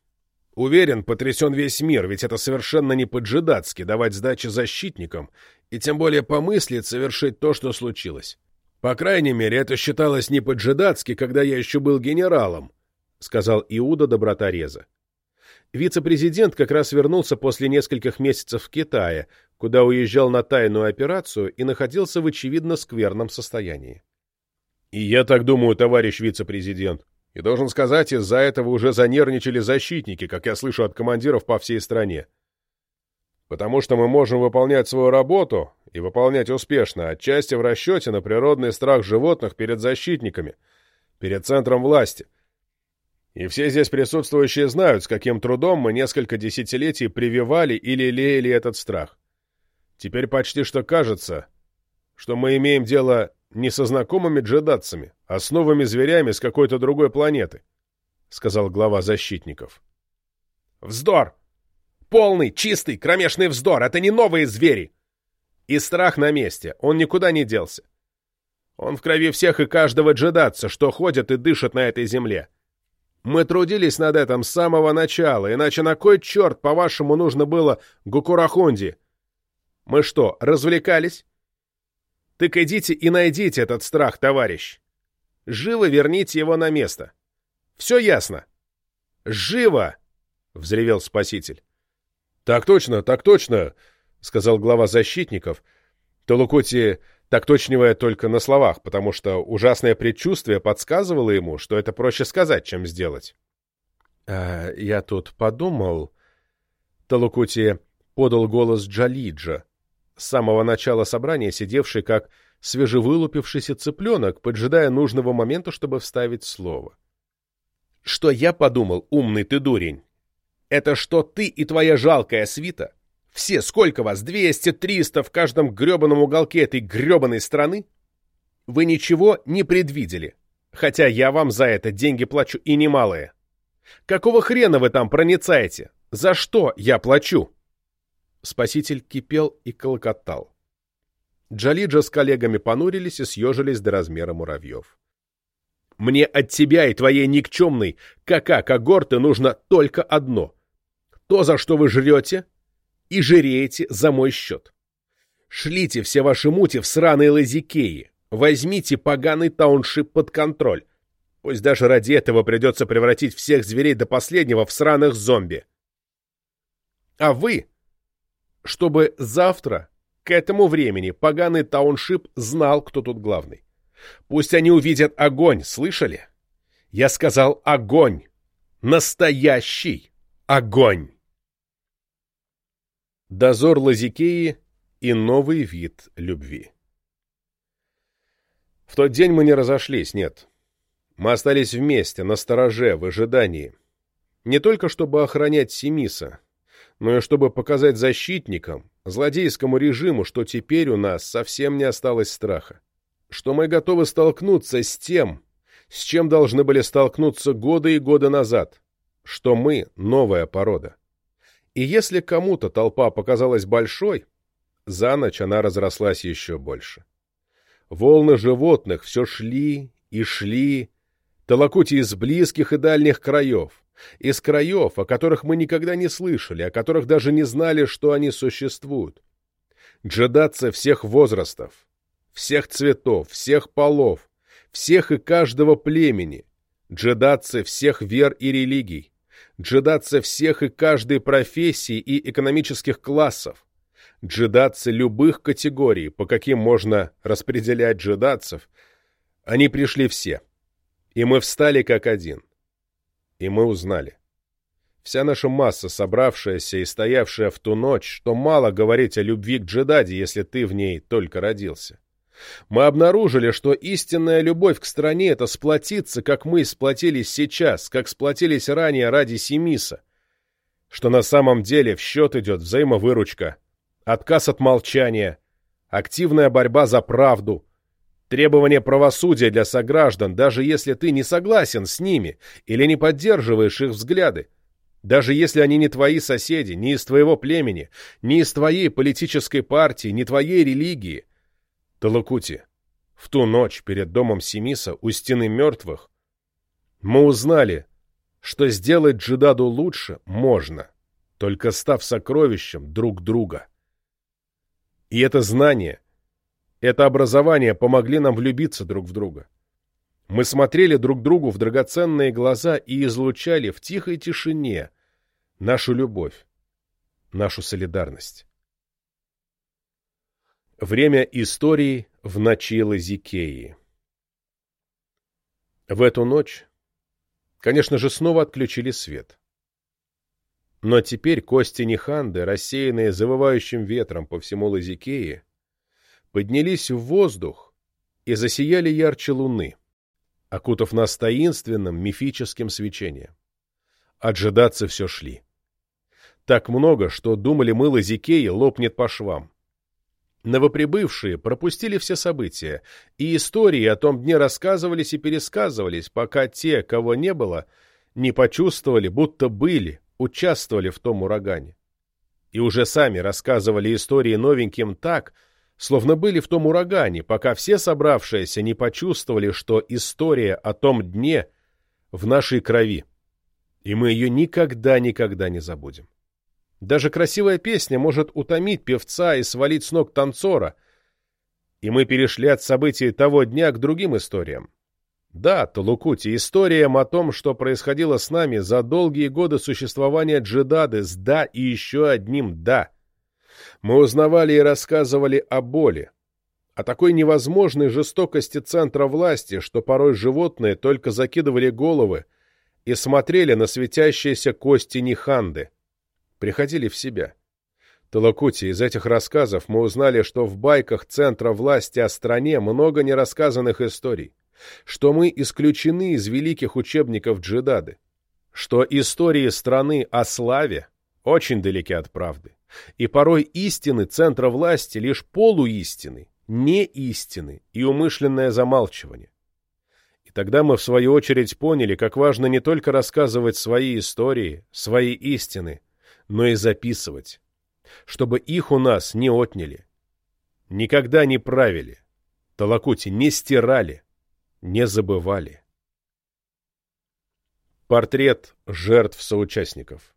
Уверен, потрясен весь мир, ведь это совершенно не по-джедатски давать сдачи защитникам и тем более помыслить совершить то, что случилось. По крайней мере, это считалось не по-джедатски, когда я еще был генералом, сказал Иуда добротореза. Вице-президент как раз вернулся после нескольких месяцев в Китае, куда уезжал на тайную операцию и находился в очевидно скверном состоянии. «И я так думаю, товарищ вице-президент», и должен сказать, из-за этого уже занервничали защитники, как я слышу от командиров по всей стране. Потому что мы можем выполнять свою работу, и выполнять успешно, отчасти в расчете на природный страх животных перед защитниками, перед центром власти. И все здесь присутствующие знают, с каким трудом мы несколько десятилетий прививали или лелеяли этот страх. Теперь почти что кажется, что мы имеем дело не со знакомыми джедатцами, а с новыми зверями с какой-то другой планеты, — сказал глава защитников. — Вздор! Полный, чистый, кромешный вздор! Это не новые звери! И страх на месте, он никуда не делся. Он в крови всех и каждого джедатца, что ходят и дышат на этой земле. Мы трудились над этим с самого начала, иначе на кой черт, по-вашему, нужно было Гукурахунди? Мы что, развлекались? Так идите и найдите этот страх, товарищ. Живо верните его на место. Все ясно. Живо! — взревел спаситель. — Так точно, так точно, — сказал глава защитников. Толукути так точневая только на словах, потому что ужасное предчувствие подсказывало ему, что это проще сказать, чем сделать. «А, «Я тут подумал...» Талукути подал голос Джалиджа, с самого начала собрания сидевший как свежевылупившийся цыпленок, поджидая нужного момента, чтобы вставить слово. «Что я подумал, умный ты дурень? Это что ты и твоя жалкая свита? Все, сколько вас, двести, триста в каждом гребаном уголке этой гребаной страны? Вы ничего не предвидели, хотя я вам за это деньги плачу и немалые. Какого хрена вы там проницаете? За что я плачу?» Спаситель кипел и колокотал. Джалиджа с коллегами понурились и съежились до размера муравьев. «Мне от тебя и твоей никчемной кака-когорты нужно только одно. То, за что вы жрете, и жиреете за мой счет. Шлите все ваши мути в сраные лазикеи. Возьмите поганый тауншип под контроль. Пусть даже ради этого придется превратить всех зверей до последнего в сраных зомби. А вы, чтобы завтра, к этому времени, поганый тауншип знал, кто тут главный. Пусть они увидят огонь, слышали? Я сказал огонь. Настоящий огонь. Дозор Лазикеи и новый вид любви. В тот день мы не разошлись, нет. Мы остались вместе, на стороже, в ожидании. Не только чтобы охранять Семиса, но и чтобы показать защитникам, злодейскому режиму, что теперь у нас совсем не осталось страха. Что мы готовы столкнуться с тем, с чем должны были столкнуться годы и годы назад. Что мы — новая порода. И если кому-то толпа показалась большой, за ночь она разрослась еще больше. Волны животных все шли и шли, толокути из близких и дальних краев, из краев, о которых мы никогда не слышали, о которых даже не знали, что они существуют. Джедацы всех возрастов, всех цветов, всех полов, всех и каждого племени, джедацы всех вер и религий, джедацы всех и каждой профессии и экономических классов, джедацы любых категорий, по каким можно распределять джедацев, они пришли все. И мы встали как один. И мы узнали. Вся наша масса, собравшаяся и стоявшая в ту ночь, что мало говорить о любви к джедаде, если ты в ней только родился. Мы обнаружили, что истинная любовь к стране — это сплотиться, как мы сплотились сейчас, как сплотились ранее ради Семиса. Что на самом деле в счет идет взаимовыручка, отказ от молчания, активная борьба за правду, требование правосудия для сограждан, даже если ты не согласен с ними или не поддерживаешь их взгляды, даже если они не твои соседи, не из твоего племени, не из твоей политической партии, не твоей религии — Талакути, в ту ночь перед домом Семиса у стены мертвых мы узнали, что сделать Джидаду лучше можно, только став сокровищем друг друга. И это знание, это образование помогли нам влюбиться друг в друга. Мы смотрели друг другу в драгоценные глаза и излучали в тихой тишине нашу любовь, нашу солидарность. Время истории в ночи Лазикеи. В эту ночь, конечно же, снова отключили свет. Но теперь кости Ниханды, рассеянные завывающим ветром по всему Лазикеи, поднялись в воздух и засияли ярче луны, окутав нас таинственным мифическим свечением. Отжидаться все шли. Так много, что думали мы Лазикеи лопнет по швам. Новоприбывшие пропустили все события, и истории о том дне рассказывались и пересказывались, пока те, кого не было, не почувствовали, будто были, участвовали в том урагане. И уже сами рассказывали истории новеньким так, словно были в том урагане, пока все собравшиеся не почувствовали, что история о том дне в нашей крови, и мы ее никогда-никогда не забудем. Даже красивая песня может утомить певца и свалить с ног танцора. И мы перешли от событий того дня к другим историям. Да, Талукути, историям о том, что происходило с нами за долгие годы существования Джедады с «да» и еще одним «да». Мы узнавали и рассказывали о боли, о такой невозможной жестокости центра власти, что порой животные только закидывали головы и смотрели на светящиеся кости Ниханды, приходили в себя. Талакути, из этих рассказов мы узнали, что в байках центра власти о стране много нерассказанных историй что мы исключены из великих учебников джедады, что истории страны о славе очень далеки от правды, и порой истины центра власти лишь полуистины, не истины и умышленное замалчивание. И тогда мы в свою очередь поняли, как важно не только рассказывать свои истории, свои истины, но и записывать, чтобы их у нас не отняли, никогда не правили, Талакути не стирали, не забывали. Портрет жертв соучастников.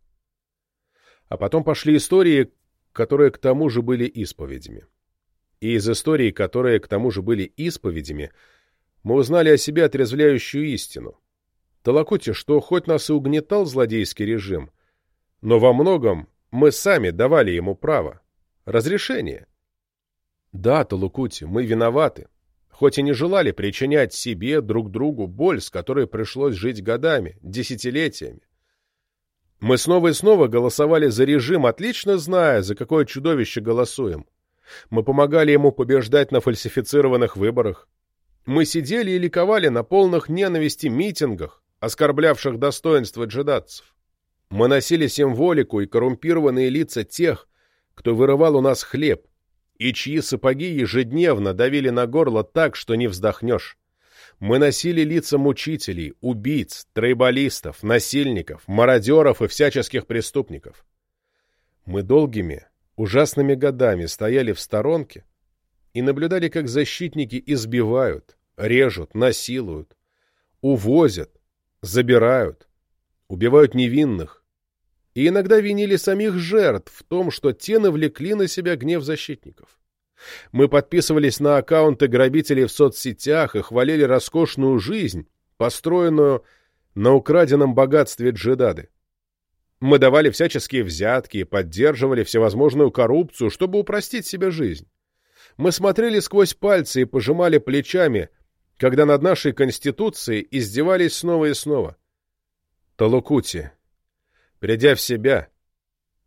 А потом пошли истории, которые к тому же были исповедями. И из историй, которые к тому же были исповедями, мы узнали о себе отрезвляющую истину. Толокути, что хоть нас и угнетал злодейский режим, но во многом мы сами давали ему право, разрешение. Да, Толукути, мы виноваты, хоть и не желали причинять себе, друг другу боль, с которой пришлось жить годами, десятилетиями. Мы снова и снова голосовали за режим, отлично зная, за какое чудовище голосуем. Мы помогали ему побеждать на фальсифицированных выборах. Мы сидели и ликовали на полных ненависти митингах, оскорблявших достоинство джедатцев. Мы носили символику и коррумпированные лица тех, кто вырывал у нас хлеб, и чьи сапоги ежедневно давили на горло так, что не вздохнешь. Мы носили лица мучителей, убийц, трейбалистов, насильников, мародеров и всяческих преступников. Мы долгими, ужасными годами стояли в сторонке и наблюдали, как защитники избивают, режут, насилуют, увозят, забирают, убивают невинных, и иногда винили самих жертв в том, что те навлекли на себя гнев защитников. Мы подписывались на аккаунты грабителей в соцсетях и хвалили роскошную жизнь, построенную на украденном богатстве джедады. Мы давали всяческие взятки и поддерживали всевозможную коррупцию, чтобы упростить себе жизнь. Мы смотрели сквозь пальцы и пожимали плечами, когда над нашей Конституцией издевались снова и снова. Талукути, Придя в себя,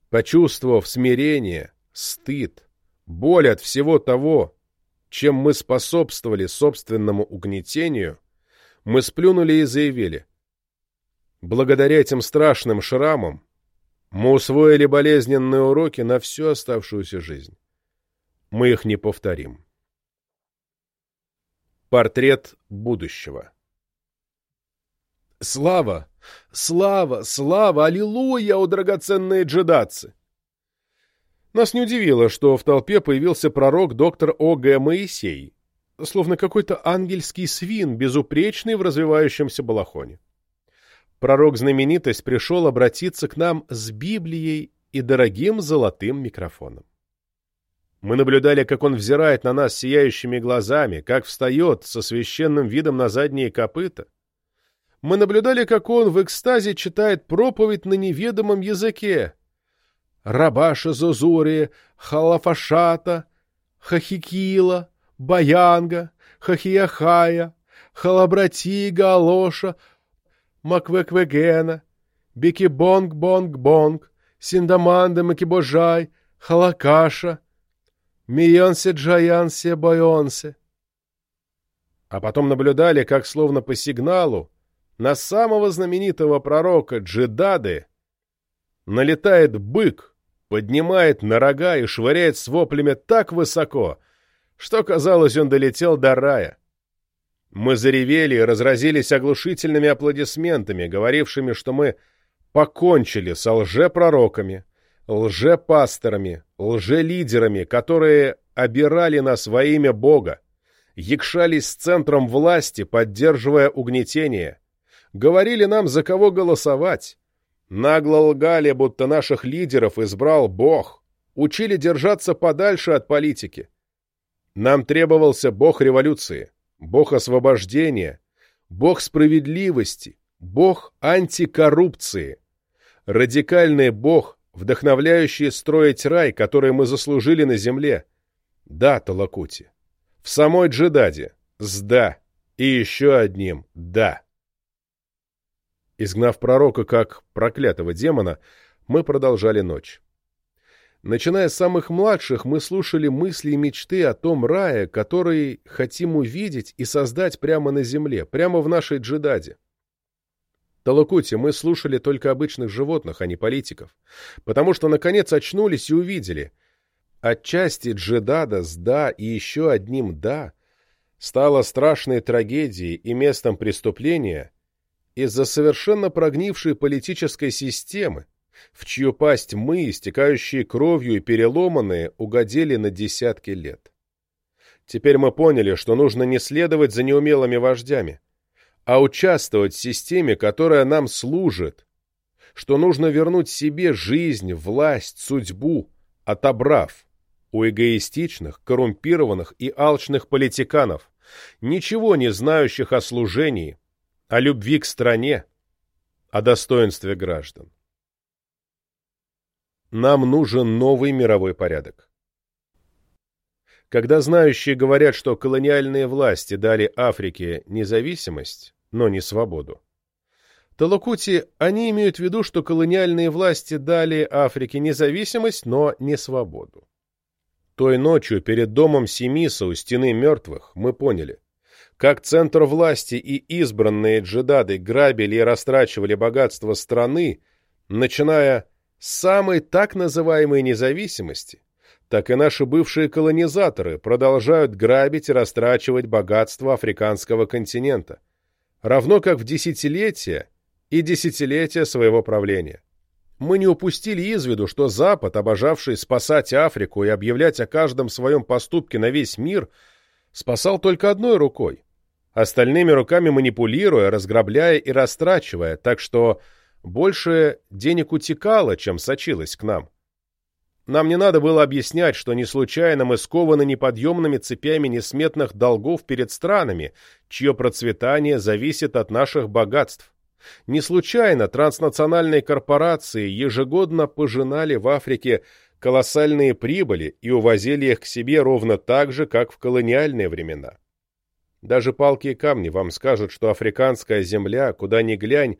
почувствовав смирение, стыд, боль от всего того, чем мы способствовали собственному угнетению, мы сплюнули и заявили. Благодаря этим страшным шрамам мы усвоили болезненные уроки на всю оставшуюся жизнь. Мы их не повторим. Портрет будущего Слава! Слава! Слава! Аллилуйя, о драгоценные джедацы! Нас не удивило, что в толпе появился пророк доктор О.Г. Моисей, словно какой-то ангельский свин, безупречный в развивающемся балахоне. Пророк-знаменитость пришел обратиться к нам с Библией и дорогим золотым микрофоном. Мы наблюдали, как он взирает на нас сияющими глазами, как встает со священным видом на задние копыта, мы наблюдали, как он в экстазе читает проповедь на неведомом языке. Рабаша Зозури, Халафашата, Хахикила, Баянга, Хахияхая, Халабратига, Алоша, Маквеквегена, Бикибонг-бонг-бонг, Синдаманда Макибожай, Халакаша, Мионсе Джаянсе Байонсе. А потом наблюдали, как словно по сигналу на самого знаменитого пророка Джедады налетает бык, поднимает на рога и швыряет с воплями так высоко, что, казалось, он долетел до рая. Мы заревели и разразились оглушительными аплодисментами, говорившими, что мы покончили с лжепророками, лжепасторами, лжелидерами, которые обирали нас во имя Бога, якшались с центром власти, поддерживая угнетение, говорили нам, за кого голосовать. Нагло лгали, будто наших лидеров избрал Бог. Учили держаться подальше от политики. Нам требовался Бог революции, Бог освобождения, бог справедливости, бог антикоррупции, радикальный бог, вдохновляющий строить рай, который мы заслужили на земле. Да, Талакути, в самой Джедаде, с «да» и еще одним «да». Изгнав пророка как проклятого демона, мы продолжали ночь. Начиная с самых младших, мы слушали мысли и мечты о том рае, который хотим увидеть и создать прямо на земле, прямо в нашей джедаде. Талакути, мы слушали только обычных животных, а не политиков, потому что, наконец, очнулись и увидели. Отчасти джедада с «да» и еще одним «да» стала страшной трагедией и местом преступления из-за совершенно прогнившей политической системы, в чью пасть мы, истекающие кровью и переломанные, угодили на десятки лет. Теперь мы поняли, что нужно не следовать за неумелыми вождями, а участвовать в системе, которая нам служит, что нужно вернуть себе жизнь, власть, судьбу, отобрав у эгоистичных, коррумпированных и алчных политиканов, ничего не знающих о служении, о любви к стране, о достоинстве граждан. Нам нужен новый мировой порядок. Когда знающие говорят, что колониальные власти дали Африке независимость, но не свободу, Талакути они имеют в виду, что колониальные власти дали Африке независимость, но не свободу. Той ночью перед домом Семиса у стены мертвых мы поняли, как центр власти и избранные джедады грабили и растрачивали богатство страны, начиная самой так называемой независимости, так и наши бывшие колонизаторы продолжают грабить и растрачивать богатство африканского континента, равно как в десятилетия и десятилетия своего правления. Мы не упустили из виду, что Запад, обожавший спасать Африку и объявлять о каждом своем поступке на весь мир, спасал только одной рукой, остальными руками манипулируя, разграбляя и растрачивая, так что больше денег утекало, чем сочилось к нам. Нам не надо было объяснять, что не случайно мы скованы неподъемными цепями несметных долгов перед странами, чье процветание зависит от наших богатств. Не случайно транснациональные корпорации ежегодно пожинали в Африке колоссальные прибыли и увозили их к себе ровно так же, как в колониальные времена. Даже палки и камни вам скажут, что африканская земля, куда ни глянь,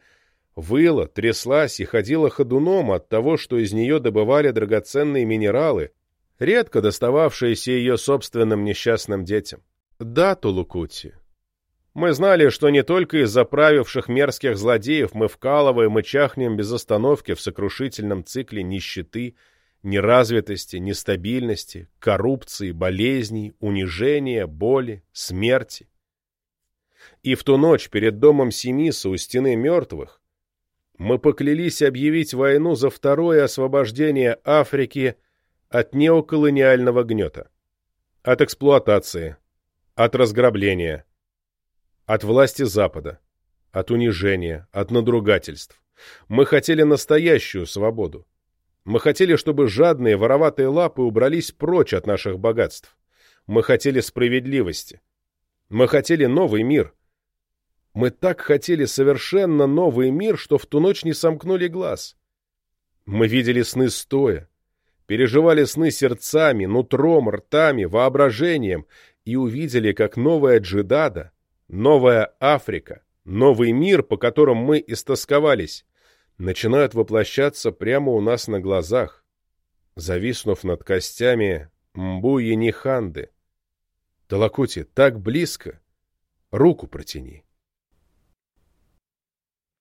выла, тряслась и ходила ходуном от того, что из нее добывали драгоценные минералы, редко достававшиеся ее собственным несчастным детям. Да, Тулукути. Мы знали, что не только из-за правивших мерзких злодеев мы вкалываем и чахнем без остановки в сокрушительном цикле нищеты, неразвитости, нестабильности, коррупции, болезней, унижения, боли, смерти. И в ту ночь перед домом Семиса у стены мертвых мы поклялись объявить войну за второе освобождение Африки от неоколониального гнета, от эксплуатации, от разграбления, от власти Запада, от унижения, от надругательств. Мы хотели настоящую свободу. Мы хотели, чтобы жадные вороватые лапы убрались прочь от наших богатств. Мы хотели справедливости. Мы хотели новый мир, мы так хотели совершенно новый мир, что в ту ночь не сомкнули глаз. Мы видели сны стоя, переживали сны сердцами, нутром, ртами, воображением и увидели, как новая Джидада, новая Африка, новый мир, по которым мы истосковались, начинают воплощаться прямо у нас на глазах, зависнув над костями Мбуи Ниханды. Талакути, так близко, руку протяни.